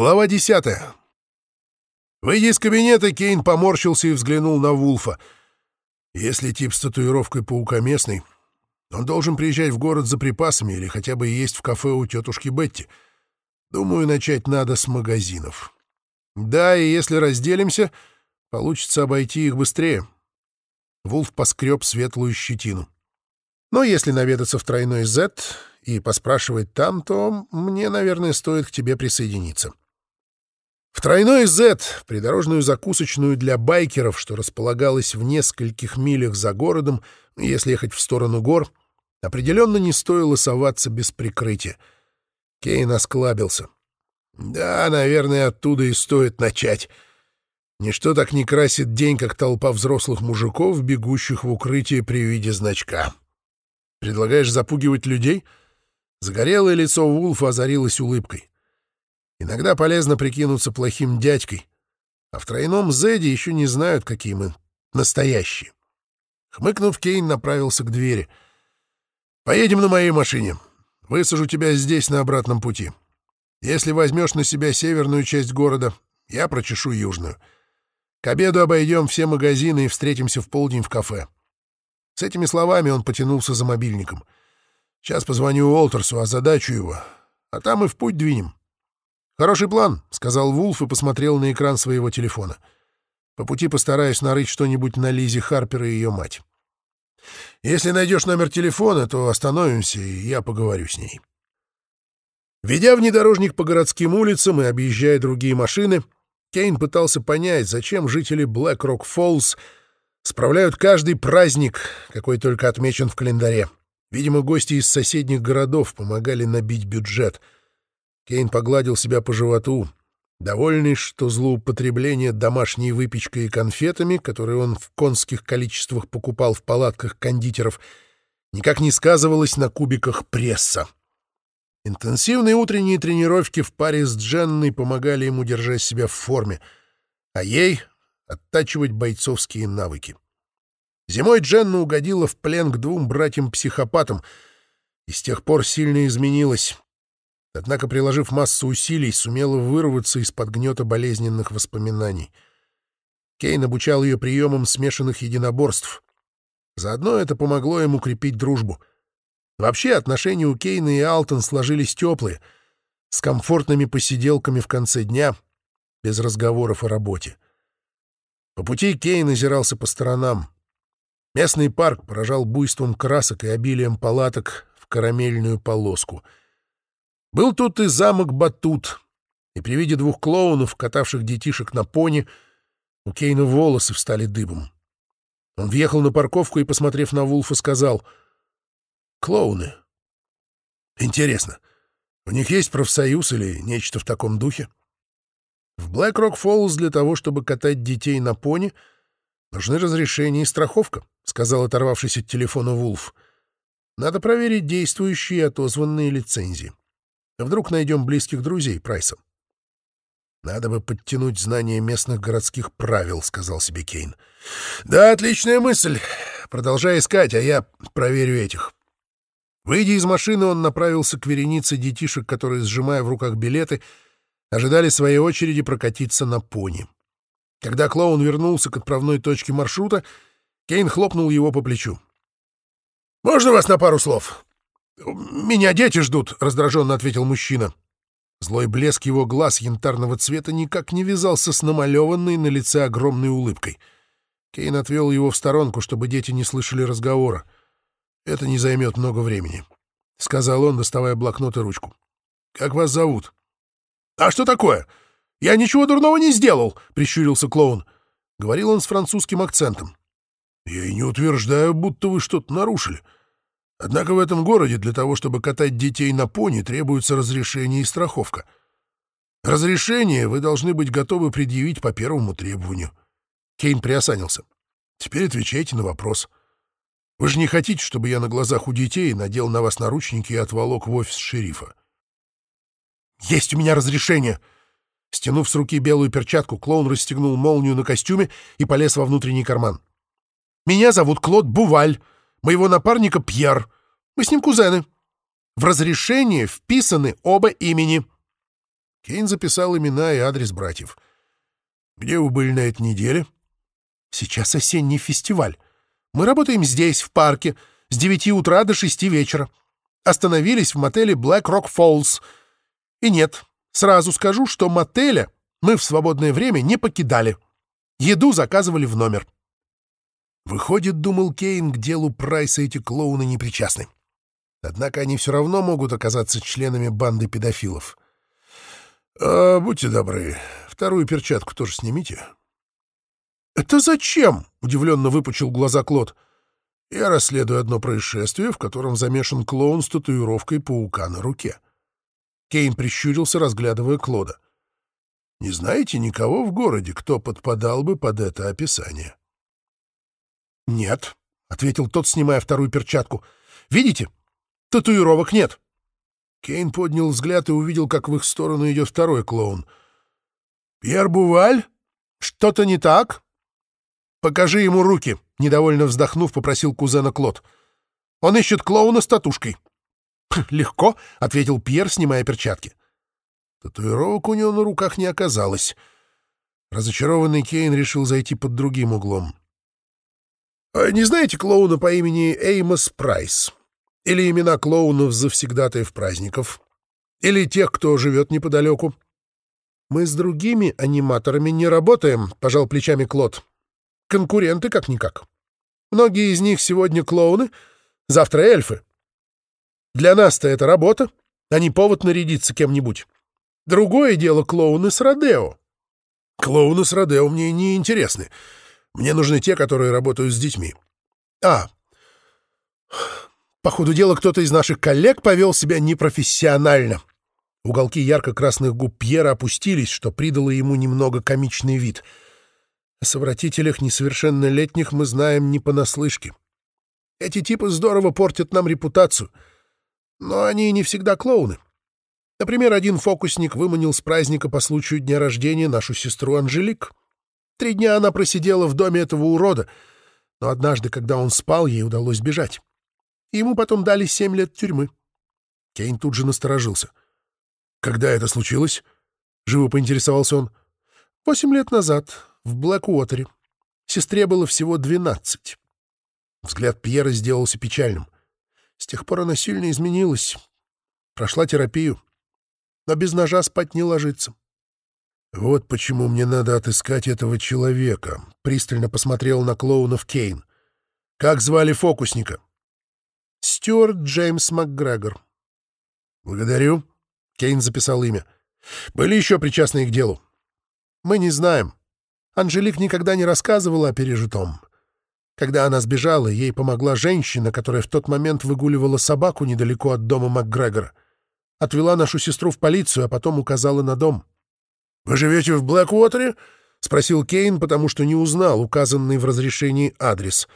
Глава десятая. Выйдя из кабинета, Кейн поморщился и взглянул на Вулфа. Если тип с татуировкой паука местный, он должен приезжать в город за припасами или хотя бы есть в кафе у тетушки Бетти. Думаю, начать надо с магазинов. Да, и если разделимся, получится обойти их быстрее. Вулф поскреб светлую щетину. Но если наведаться в тройной Z и поспрашивать там, то мне, наверное, стоит к тебе присоединиться. В тройной Z, придорожную закусочную для байкеров, что располагалась в нескольких милях за городом, если ехать в сторону гор, определенно не стоило соваться без прикрытия. Кейн осклабился. Да, наверное, оттуда и стоит начать. Ничто так не красит день, как толпа взрослых мужиков, бегущих в укрытие при виде значка. Предлагаешь запугивать людей? Загорелое лицо Вулфа озарилось улыбкой. Иногда полезно прикинуться плохим дядькой, а в тройном Зеде еще не знают, какие мы настоящие. Хмыкнув, Кейн направился к двери. «Поедем на моей машине. Высажу тебя здесь на обратном пути. Если возьмешь на себя северную часть города, я прочешу южную. К обеду обойдем все магазины и встретимся в полдень в кафе». С этими словами он потянулся за мобильником. «Сейчас позвоню Уолтерсу, озадачу его, а там и в путь двинем». «Хороший план», — сказал Вулф и посмотрел на экран своего телефона. «По пути постараюсь нарыть что-нибудь на Лизу Харпер и ее мать. Если найдешь номер телефона, то остановимся, и я поговорю с ней». Ведя внедорожник по городским улицам и объезжая другие машины, Кейн пытался понять, зачем жители Блэк-Рок-Фоллс справляют каждый праздник, какой только отмечен в календаре. Видимо, гости из соседних городов помогали набить бюджет — Кейн погладил себя по животу, довольный, что злоупотребление домашней выпечкой и конфетами, которые он в конских количествах покупал в палатках кондитеров, никак не сказывалось на кубиках пресса. Интенсивные утренние тренировки в паре с Дженной помогали ему держать себя в форме, а ей — оттачивать бойцовские навыки. Зимой Дженна угодила в плен к двум братьям-психопатам и с тех пор сильно изменилась, Однако, приложив массу усилий, сумела вырваться из-под гнета болезненных воспоминаний. Кейн обучал ее приемам смешанных единоборств. Заодно это помогло ему крепить дружбу. Вообще, отношения у Кейна и Алтон сложились теплые, с комфортными посиделками в конце дня, без разговоров о работе. По пути Кейн озирался по сторонам. Местный парк поражал буйством красок и обилием палаток в карамельную полоску — был тут и замок Батут, и при виде двух клоунов, катавших детишек на пони, у Кейна волосы встали дыбом. Он въехал на парковку и, посмотрев на Вулфа, сказал «Клоуны. Интересно, у них есть профсоюз или нечто в таком духе?» В Блэк-Рок Фоллс для того, чтобы катать детей на пони, нужны разрешение и страховка, — сказал оторвавшись от телефона Вулф. Надо проверить действующие и отозванные лицензии. Вдруг найдем близких друзей Прайса. «Надо бы подтянуть знания местных городских правил», — сказал себе Кейн. «Да, отличная мысль. Продолжай искать, а я проверю этих». Выйдя из машины, он направился к веренице детишек, которые, сжимая в руках билеты, ожидали своей очереди прокатиться на пони. Когда клоун вернулся к отправной точке маршрута, Кейн хлопнул его по плечу. «Можно вас на пару слов?» «Меня дети ждут», — раздраженно ответил мужчина. Злой блеск его глаз янтарного цвета никак не вязался с намалеванной на лице огромной улыбкой. Кейн отвел его в сторонку, чтобы дети не слышали разговора. «Это не займет много времени», — сказал он, доставая блокнот и ручку. «Как вас зовут?» «А что такое? Я ничего дурного не сделал», — прищурился клоун. Говорил он с французским акцентом. «Я и не утверждаю, будто вы что-то нарушили». Однако в этом городе для того, чтобы катать детей на пони, требуется разрешение и страховка. Разрешение вы должны быть готовы предъявить по первому требованию. Кейн приосанился. Теперь отвечайте на вопрос. Вы же не хотите, чтобы я на глазах у детей надел на вас наручники и отволок в офис шерифа? Есть у меня разрешение. Стянув с руки белую перчатку, клоун расстегнул молнию на костюме и полез во внутренний карман. Меня зовут Клод Буваль моего напарника Пьер. Мы с ним кузены. В разрешение вписаны оба имени». Кейн записал имена и адрес братьев. «Где вы были на этой неделе?» «Сейчас осенний фестиваль. Мы работаем здесь, в парке, с 9 утра до 6 вечера. Остановились в мотеле Black Rock Falls. И нет, сразу скажу, что мотеля мы в свободное время не покидали. Еду заказывали в номер». Выходит, думал Кейн, к делу Прайса эти клоуны не причастны. Однако они все равно могут оказаться членами банды педофилов. А, будьте добры, вторую перчатку тоже снимите. «Это зачем?» — удивленно выпучил глаза Клод. «Я расследую одно происшествие, в котором замешан клоун с татуировкой паука на руке». Кейн прищурился, разглядывая Клода. «Не знаете никого в городе, кто подпадал бы под это описание?» «Нет», — ответил тот, снимая вторую перчатку. «Видите? Татуировок нет». Кейн поднял взгляд и увидел, как в их сторону идет второй клоун. «Пьер Буваль? Что-то не так?» «Покажи ему руки», — недовольно вздохнув, попросил кузена Клод. «Он ищет клоуна с татушкой». «Легко», — ответил Пьер, снимая перчатки. Татуировок у него на руках не оказалось. Разочарованный Кейн решил зайти под другим углом. «А «Не знаете клоуна по имени Эймос Прайс?» Или имена клоунов завсегдатаев праздников? Или тех, кто живет неподалеку? Мы с другими аниматорами не работаем, — пожал плечами Клод. Конкуренты как-никак. Многие из них сегодня клоуны, завтра эльфы. Для нас-то это работа, а не повод нарядиться кем-нибудь. Другое дело клоуны с Родео. Клоуны с Родео мне не интересны. Мне нужны те, которые работают с детьми. А, по ходу дела кто-то из наших коллег повел себя непрофессионально. Уголки ярко-красных губ Пьера опустились, что придало ему немного комичный вид. О совратителях несовершеннолетних мы знаем не понаслышке. Эти типы здорово портят нам репутацию. Но они не всегда клоуны. Например, один фокусник выманил с праздника по случаю дня рождения нашу сестру Анжелик. Три дня она просидела в доме этого урода, но однажды, когда он спал, ей удалось бежать. Ему потом дали семь лет тюрьмы. Кейн тут же насторожился. «Когда это случилось?» — живо поинтересовался он. «Восемь лет назад, в Блэкуотере. Сестре было всего двенадцать». Взгляд Пьера сделался печальным. С тех пор она сильно изменилась. Прошла терапию. Но без ножа спать не ложится. «Вот почему мне надо отыскать этого человека», — пристально посмотрел на клоунов Кейн. «Как звали фокусника?» Стюарт Джеймс МакГрегор. «Благодарю». Кейн записал имя. «Были еще причастные к делу?» «Мы не знаем. Анжелик никогда не рассказывала о пережитом. Когда она сбежала, ей помогла женщина, которая в тот момент выгуливала собаку недалеко от дома МакГрегора. Отвела нашу сестру в полицию, а потом указала на дом». «Вы живете в Блэквотере?» — спросил Кейн, потому что не узнал указанный в разрешении адрес.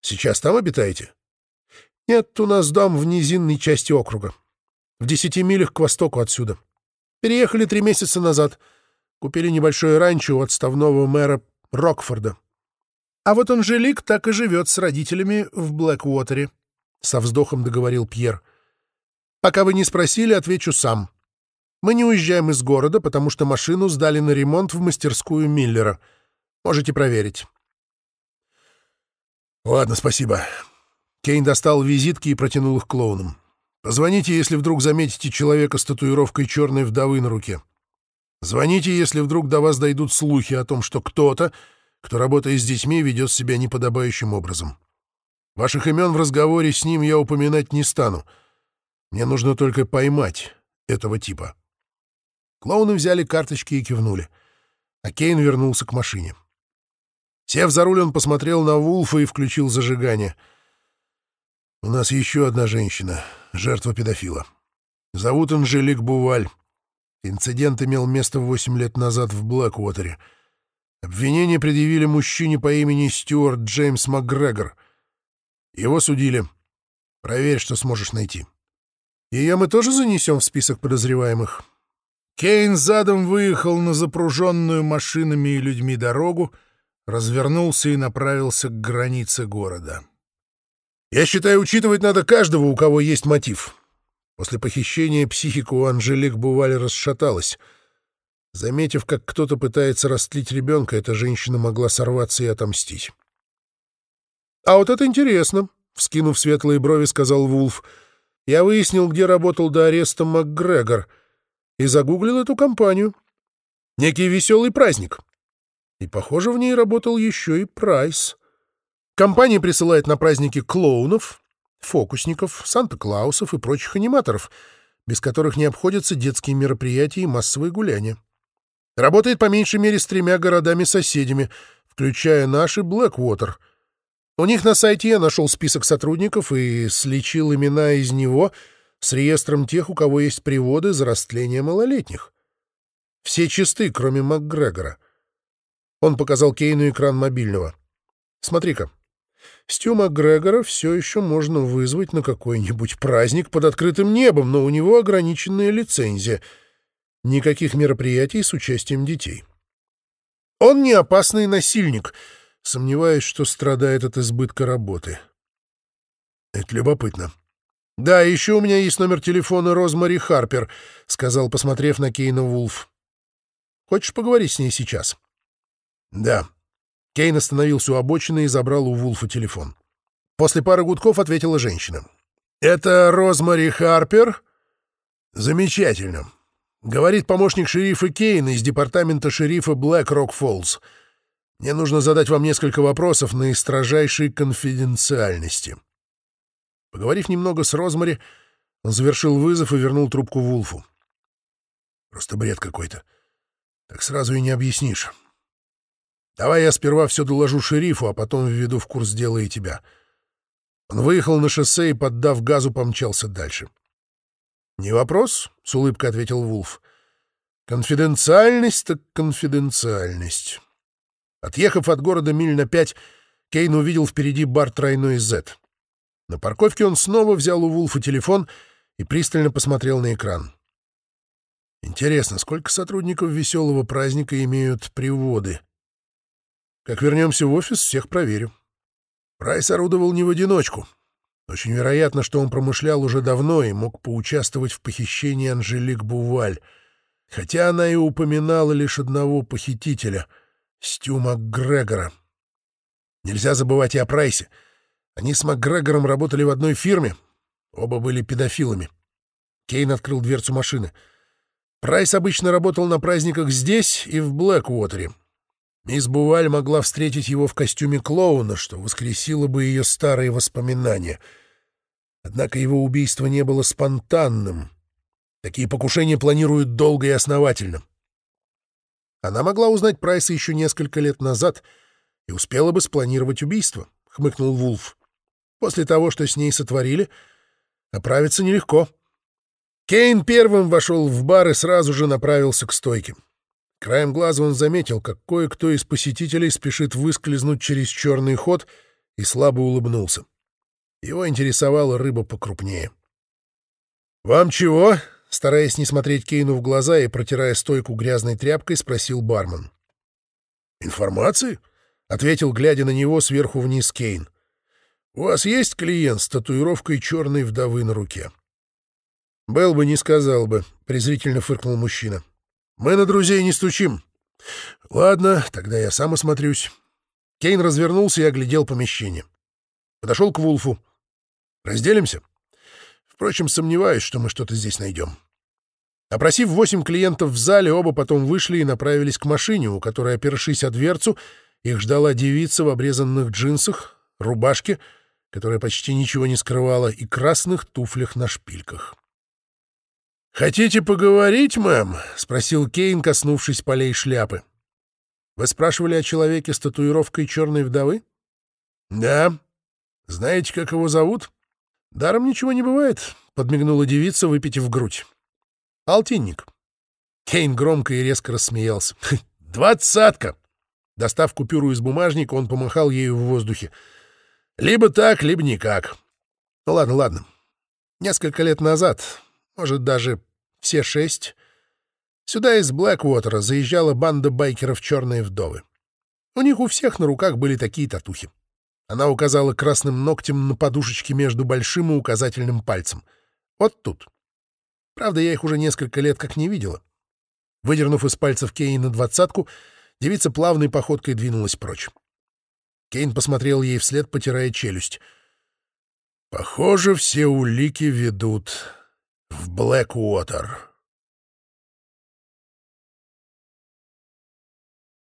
«Сейчас там обитаете?» Нет, у нас дом в низинной части округа. В десяти милях к востоку отсюда. Переехали три месяца назад. Купили небольшое ранчо у отставного мэра Рокфорда. А вот Анжелик так и живет с родителями в Блэквотере. Со вздохом договорил Пьер. Пока вы не спросили, отвечу сам. Мы не уезжаем из города, потому что машину сдали на ремонт в мастерскую Миллера. Можете проверить. Ладно, спасибо. Кейн достал визитки и протянул их клоунам. «Позвоните, если вдруг заметите человека с татуировкой черной вдовы на руке. Звоните, если вдруг до вас дойдут слухи о том, что кто-то, кто работает с детьми, ведет себя неподобающим образом. Ваших имен в разговоре с ним я упоминать не стану. Мне нужно только поймать этого типа». Клоуны взяли карточки и кивнули, а Кейн вернулся к машине. Сев за руль, он посмотрел на Вулфа и включил зажигание — у нас еще одна женщина, жертва педофила. Зовут Анжелик Буваль. Инцидент имел место восемь лет назад в Блэквотере. Обвинение предъявили мужчине по имени Стюарт Джеймс МакГрегор. Его судили. Проверь, что сможешь найти. Ее мы тоже занесем в список подозреваемых. Кейн задом выехал на запруженную машинами и людьми дорогу, развернулся и направился к границе города. Я считаю, учитывать надо каждого, у кого есть мотив. После похищения психика у Анжелик Бували расшаталась. Заметив, как кто-то пытается растлить ребенка, эта женщина могла сорваться и отомстить. «А вот это интересно», — вскинув светлые брови, сказал Вулф. «Я выяснил, где работал до ареста МакГрегор, и загуглил эту компанию. Некий веселый праздник. И, похоже, в ней работал еще и Прайс. Компания присылает на праздники клоунов, фокусников, Санта-Клаусов и прочих аниматоров, без которых не обходятся детские мероприятия и массовые гуляния. Работает по меньшей мере с тремя городами-соседями, включая наши Блэквотер. У них на сайте я нашел список сотрудников и сличил имена из него с реестром тех, у кого есть приводы за растление малолетних. Все чисты, кроме МакГрегора. Он показал Кейну экран мобильного. «Смотри-ка, Стю МакГрегора все еще можно вызвать на какой-нибудь праздник под открытым небом, но у него ограниченная лицензия — Никаких мероприятий с участием детей. Он не опасный насильник. Сомневаюсь, что страдает от избытка работы. Это любопытно. «Да, еще у меня есть номер телефона Розмари Харпер», — сказал, посмотрев на Кейна Вулф. «Хочешь поговорить с ней сейчас?» «Да». Кейн остановился у обочины и забрал у Вулфа телефон. После пары гудков ответила женщина. «Это Розмари Харпер?» «Замечательно. Говорит помощник шерифа Кейна из департамента шерифа Блэк Рок Фоллс. Мне нужно задать вам несколько вопросов на строжайшей конфиденциальности. Поговорив немного с Розмари, он завершил вызов и вернул трубку Вулфу. Просто бред какой-то. Так сразу и не объяснишь. Давай я сперва все доложу шерифу, а потом введу в курс дела и тебя. Он выехал на шоссе и, поддав газу, помчался дальше. — «Не вопрос», — с улыбкой ответил Вулф. «Конфиденциальность так конфиденциальность». Отъехав от города миль на пять, Кейн увидел впереди бар тройной Z. На парковке он снова взял у Вулфа телефон и пристально посмотрел на экран. Интересно, сколько сотрудников веселого праздника имеют приводы? Как вернемся в офис, всех проверю. Прайс орудовал не в одиночку. Очень вероятно, что он промышлял уже давно и мог поучаствовать в похищении Анжелик Буваль, хотя она и упоминала лишь одного похитителя — Стю МакГрегора. Нельзя забывать и о Прайсе. Они с МакГрегором работали в одной фирме, оба были педофилами. Кейн открыл дверцу машины. Прайс обычно работал на праздниках здесь и в Блэквотере. Мисс Буваль могла встретить его в костюме клоуна, что воскресило бы ее старые воспоминания. Однако его убийство не было спонтанным. Такие покушения планируют долго и основательно. Она могла узнать Прайса еще несколько лет назад и успела бы спланировать убийство, — хмыкнул Вулф. После того, что с ней сотворили, оправиться нелегко. Кейн первым вошел в бар и сразу же направился к стойке. Краем глаза он заметил, как кое-кто из посетителей спешит выскользнуть через черный ход и слабо улыбнулся. Его интересовала рыба покрупнее. «Вам чего?» — стараясь не смотреть Кейну в глаза и протирая стойку грязной тряпкой, спросил бармен. «Информации?» — ответил, глядя на него сверху вниз Кейн. «У вас есть клиент с татуировкой черной вдовы на руке?» «Был бы, не сказал бы», — презрительно фыркнул мужчина. Мы на друзей не стучим. Ладно, тогда я сам осмотрюсь. Кейн развернулся и оглядел помещение. Подошел к Вулфу. Разделимся? Впрочем, сомневаюсь, что мы что-то здесь найдем. Опросив восемь клиентов в зале, оба потом вышли и направились к машине, у которой, опершись о дверцу, их ждала девица в обрезанных джинсах, рубашке, которая почти ничего не скрывала, и красных туфлях на шпильках. «Хотите поговорить, мэм?» — спросил Кейн, коснувшись полей шляпы. «Вы спрашивали о человеке с татуировкой черной вдовы?» «Да. Знаете, как его зовут?» «Даром ничего не бывает», — подмигнула девица, выпитив грудь. «Алтинник». Кейн громко и резко рассмеялся. «Двадцатка!» Достав купюру из бумажника, он помахал ею в воздухе. «Либо так, либо никак». «Ну ладно, ладно. Несколько лет назад может, даже все шесть. Сюда из Блэквотера заезжала банда байкеров «Черные вдовы». У них у всех на руках были такие татухи. Она указала красным ногтем на подушечке между большим и указательным пальцем. Вот тут. Правда, я их уже несколько лет как не видела. Выдернув из пальцев Кейна двадцатку, девица плавной походкой двинулась прочь. Кейн посмотрел ей вслед, потирая челюсть. «Похоже, все улики ведут в Блэквотер».